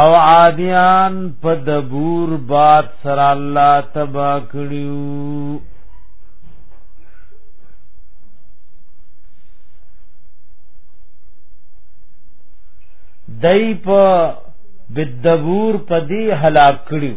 او عادیان په دبور باد سره الله تبا کړیو دای په بدبور په دی هلاک کړیو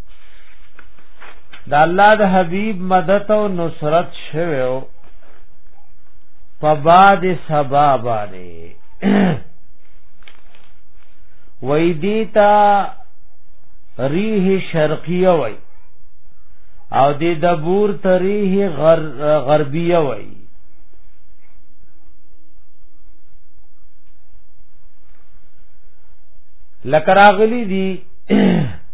د الله د حبیب مدد او نصرت شوو په باد سبا باندې وای دیتا ریح شرقیه وای او د دبور تریح غر غربیه وای لکراغلی دی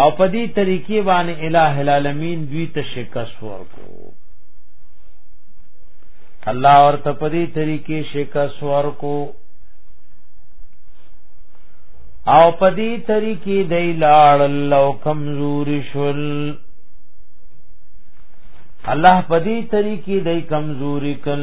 او په دې طریقې باندې الٰه العالمین دوی ته شکست ورکو الله ورته په دې طریقې شکست ورکو او په دې طریقې د لاړ لو کمزوري شول الله په دې طریقې د کمزوري کل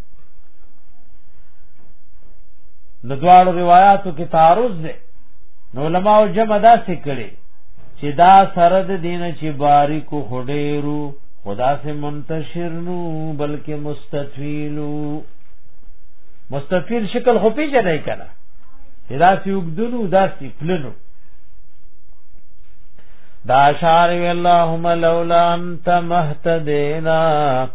د دواړو روایتو کې تعارض دی نو علماء جمع دا سکړي چې دا سره د دین چې باریکو خډېرو خدا سے منتشر نو بلکې مستطیلو مستطیل شکل خو پیژنې کړه دا سی وګدنو دا سی پلنو دا شار اللهم لولا انت مهتدینا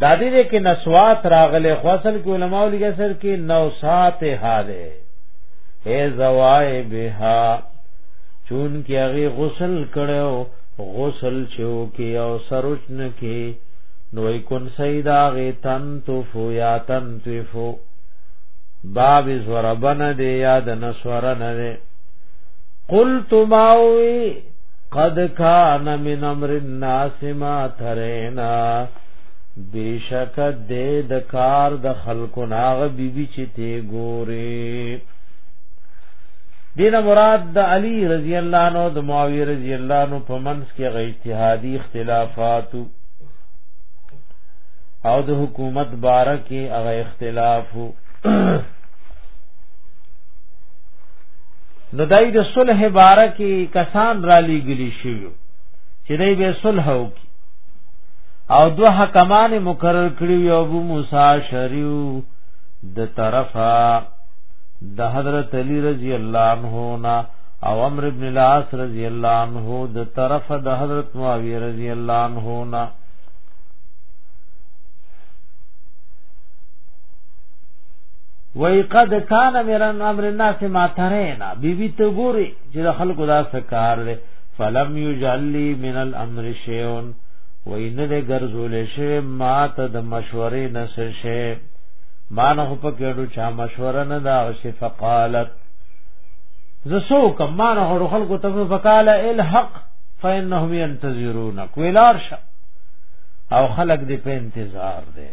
دا دې دې کې نسوات راغله خو اصل کې علما لګي سر کې نوسات هاله اے زوای بها چون کې هغه غسل کړو غسل چو کې او سرچن کې نوې کون سیدا غي تن تو فو یا تن تو فو باب زوربن دې یاد نسورن دې قلت ماوي قد کان من امر الناس ما ترینا بیشک دې د کار د خلکو ناغ بیبي چې ته ګوري دین مراد د علی رضی الله عنه د معاویه رضی الله عنه په منځ کې غي اجتهادي اختلافات او د حکومت باره کې هغه اختلاف نو دای د صلح باره کې کسان را لېږلي شوي چې دای به صلح وکړي او دو حکمان مقرر کړی یو ابو موسی شریو د طرفا د حضرت علی رضی الله عنه نا او عمر ابن العاص رضی الله عنه د طرفا د حضرت معاویه رضی الله عنه نا وای قد کان میرن امر الناس ما ترینا بی بی ته ګوري چې د خلکو دا سکار دی فلم یجلی من الامر شیون وای نه د ګرځول شی ما ته د مشورې نسر شی ما نه په کېړو چا مشوره نه دا او شی فقالت زسو کما نه هر خلکو ته فقال الحق فانهم ينتظرونك ویلارش او خلق دې په انتظار دی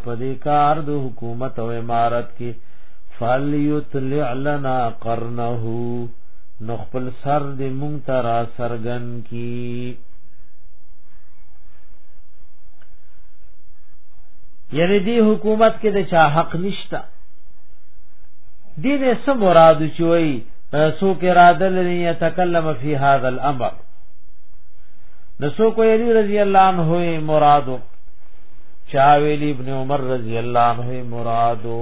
په دې کار د حکومت او امارت کې فلیتلع لنا قرنه نو خپل سر دې مونږ ته را سرګن کی یعنی دی حکومت کې د چا حق نشتا دین سم مراد چوي سو کې را دل نه يتکلم فی هذا الامر نسو کو یلی رضی الله عنه مرادو چاویلی ابن عمر رضی اللہ عنہ مرادو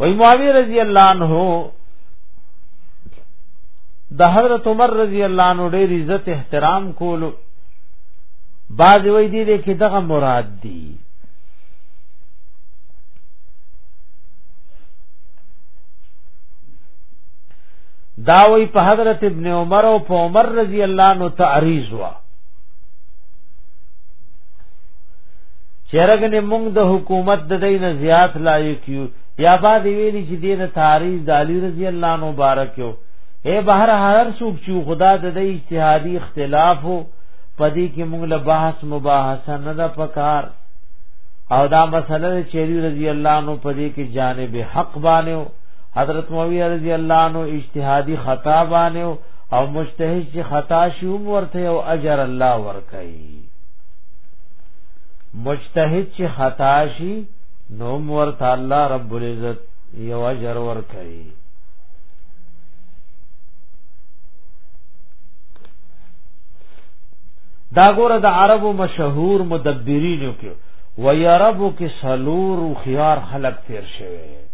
وی معاوی رضی اللہ عنہ د حضرت عمر رضی اللہ عنہ ډیر عزت احترام کولو بعض وی دی دې کې دغه مراد دی دا وی په حضرت ابن عمر او په عمر رضی الله عنه تعریض وا چرګنه موږ د حکومت د دین زیات لایق یو یا با دی ویلی چې دین تعریض د علی رضی الله عنه مبارک یو اے بهر هر څوک چې خدا د دې اجتهادي اختلاف پدې کې موږ له بحث مباحثه نه ده پکار او دا مسله چې رضی الله عنه پدې کې جانب حق باندې حضرت معاویه رضی الله عنه اجتهادي خطا باندې او مجتهد چې خطا شي هم ورته او اجر الله ورکړي مجتهد چې خطا شي نو ورته الله رب العزت یو اجر ورکړي دا ګوره د عربو مشهور مدبرینو کې ويربو کې سلور خيار خلق تیر شوی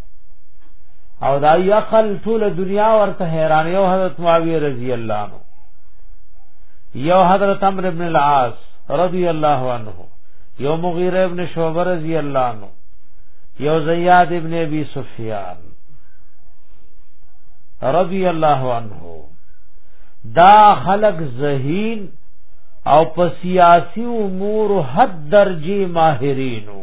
او دا یقل ټول دنیا ورته حیران یو حضرت معاویه رضی الله عنه یو حضرت عمرو ابن العاص رضی الله عنه یو مغیره ابن شعبہ رضی الله عنه یو زیاد ابن ابي سفیان رضی الله عنه دا خلق ذهین او په سیاسی امور حد درجه ماهرینو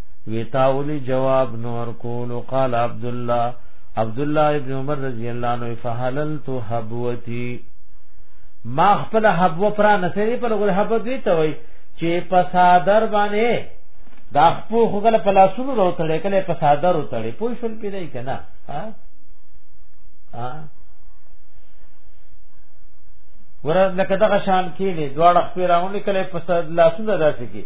ویتاولی جواب نور کول قال عبد الله عبد الله ابن عمر رضی الله عنه فحللت حبوتی ما خپل حبو پر نسری په لګول حبو دوی ته وای چې په صادر باندې دا خپل خپل په لاسونو راوتړې کله په صادر وتړې پوه شول پیری کنه ها ها ورته لکه دغه شان کې نه دواړه خپل راونی کله په لاسونو راځي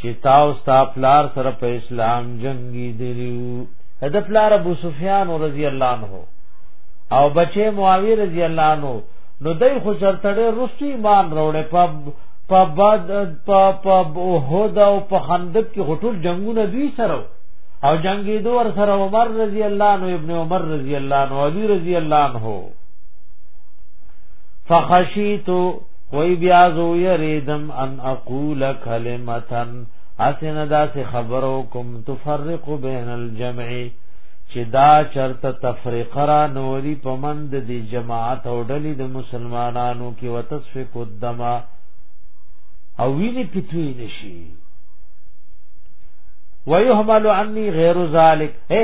چې تاو ستا پلار سره په اسلام جنگي دیو هدا پلار ابو سفیان رضی الله عنه او بچي معاویه رضی الله عنه نو دای خو چرتړې رسو ایمان وروړې په په باد په په هدا او په خندق کې غټول جنگونه دوی سره او جنگي دو ور سره عمر رضی الله عنه ابن عمر رضی الله عنه علي رضی الله عنه فخشیتو وی بیا زو یریدم ان اقول کلمتن اسنه داسې خبرو کوم تفرق بین الجمع چې دا چرته تفریق را نوري پمند دي جماعت او ډلې د مسلمانانو کې وتصفق الدم او ویني پتوی نشي ويهمل عني غیر ذلک اے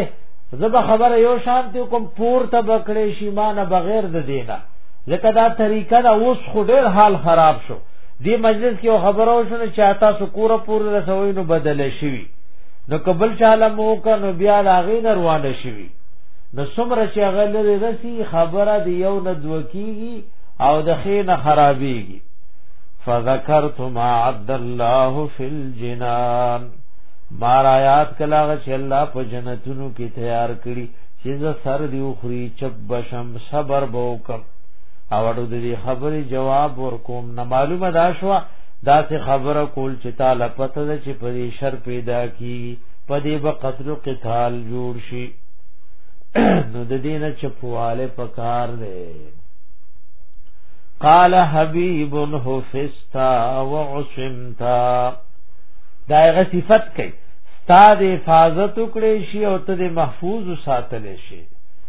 زبا خبر یو شانتی کوم پور تبکړې شي ما نه بغیر د دینه ځکه دا طریقه دا اوس خو ډیر حال خراب شو دی مجلس کې خبرو شنو چې تاسو کور پورې رسوي نو بدل شي نو قبل چاله موکا نو بیا لاغې نه روانه شي نو څومره چې هغه لري رسی خبره دی یو نه دوکیږي او د خې نه خرابېږي فذكرت ما عد الله في الجنان ما آیات کلاغه چې الله په جنتونو کې تیار کړی چې زه سر دی خوري چپ بشم صبر بوکم او اړو دې خبرې جواب ورکوم نه معلومه دا شو دا څه خبره کول چې تعالی پته ده چې په دې شر پیدا کی په دې به قتل او قتال جوړ شي نو د دې نه چپواله پکار دی قال حبيب حفظتا وعصمتا دایغه صفت کوي استاد حفاظت وکړي شي او ته محفوظ ساتل شي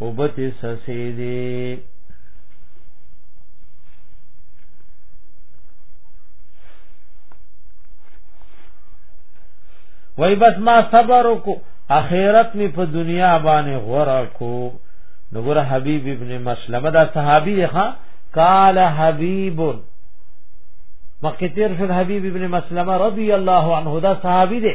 او بتی سسی دی وای بس ما صبر وکړو اخرت می په دنیا باندې غوړه کو نګور حبیب ابن مسلمه دا صحابي دی ها قال حبیب مخکې تیر شو حبیب ابن مسلمه رضی الله عنه دا صحابي دی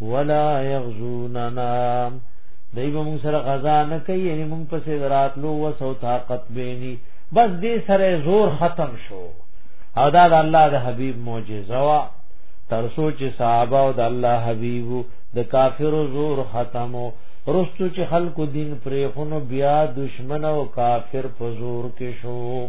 ولا يغزوننا دای به موږ سره غزا نه کوي یعنی موږ پسې دراتلو وسو طاقت بینی بس دې سره زور ختم شو او دا د الله د حبیب معجزه وا تر سوچ صحابه او د الله حبیب د کافرو زور ختمو رستو چې خلکو دین پرې خونو بیا دشمن او کافر په زور کې شو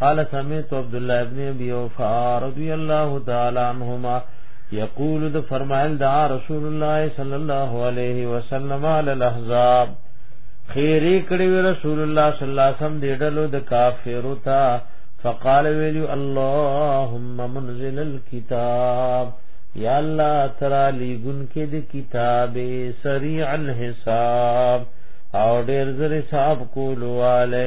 قال سمعت عبد الله ابن ابي اوفا رضي الله تعالى عنهما يقول ده فرمایل دعا رسول الله صلى الله عليه وسلم على الاحزاب خیری کړي رسول الله صلی الله علیه وسلم دې ډلو د کافرو ته فقال ویلی اللهم منزل الكتاب یا الله ترا لګن کې د کتابه سریع الحساب او ډېر زر حساب کولواله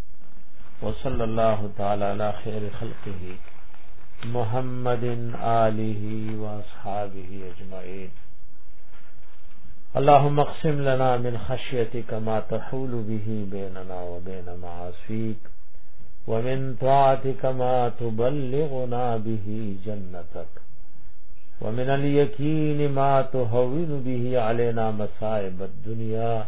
وصلى الله تعالى على خير خلقه محمد آله واصحابه اجمعين اللهم اقسم لنا من خشيتك ما تحول به بيننا وبين معاصيك ومن طاعتك ما تبلغنا به جنتك ومن اليقين ما تهون به علينا مصائب الدنيا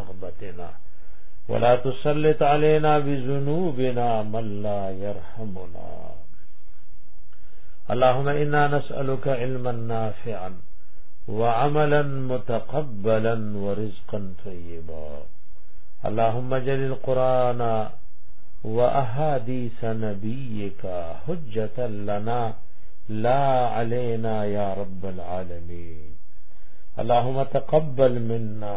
رغبتنا ولا تسلط علينا بذنوبنا من لا يرحمنا اللهم انا نسالك علما نافعا وعملا متقبلا ورزقا طيبا اللهم اجعل القران واحاديث نبيك حجه لنا لا علينا يا رب العالمين اللهم تقبل منا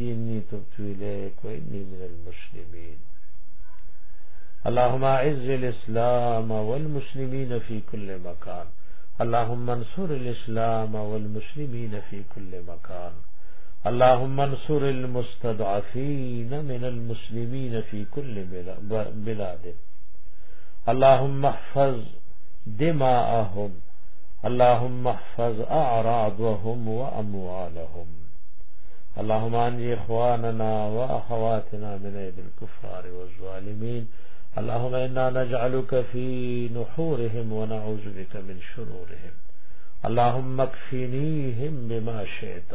اني تبت اليك واني من المسلمين اللهم اعز الاسلام والمسلمين في كل مكان اللهم انصر الاسلام والمسلمين في كل مكان اللهم انصر المستضعفين من المسلمين في كل بلاد اللهم احفظ دماءهم اللهم احفظ اعراضهم واموالهم اللهم انجي اخواننا واخواتنا من ايد الكفار والظالمين اللهم انا نجعلك في نحورهم ونعوذ بك من شرورهم اللهم اكفنيهم بما شئت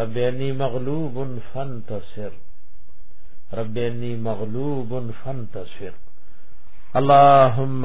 رب اني مغلوب فانتصر رب اني مغلوب فانتصر اللهم